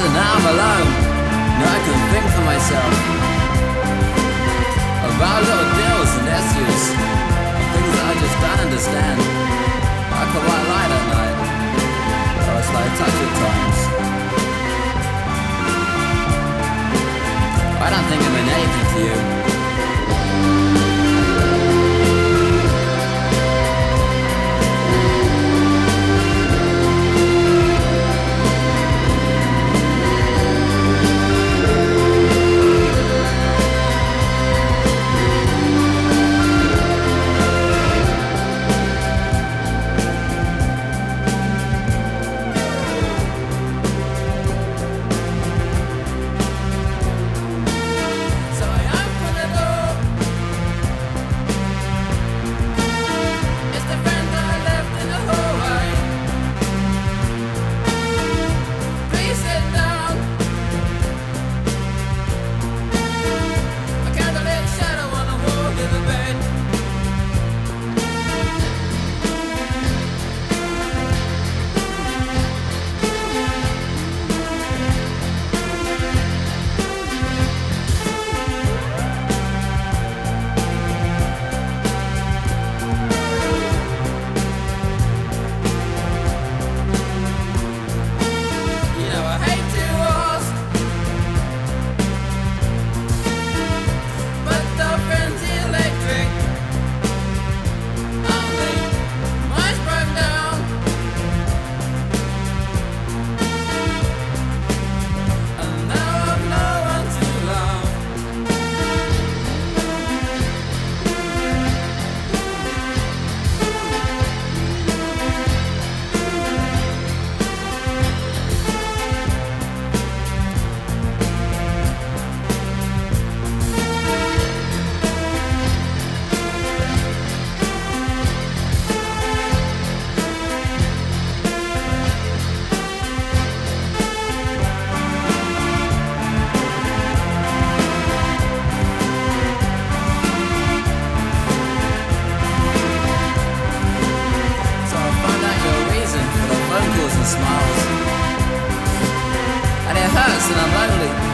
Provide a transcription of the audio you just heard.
So now I'm alone. Now I can think for myself about little deals and issues, things that I just don't understand. I could white light at night, so it's like touch at times. I don't think I mean anything to you. Smiles. And it hurts and I'm lonely.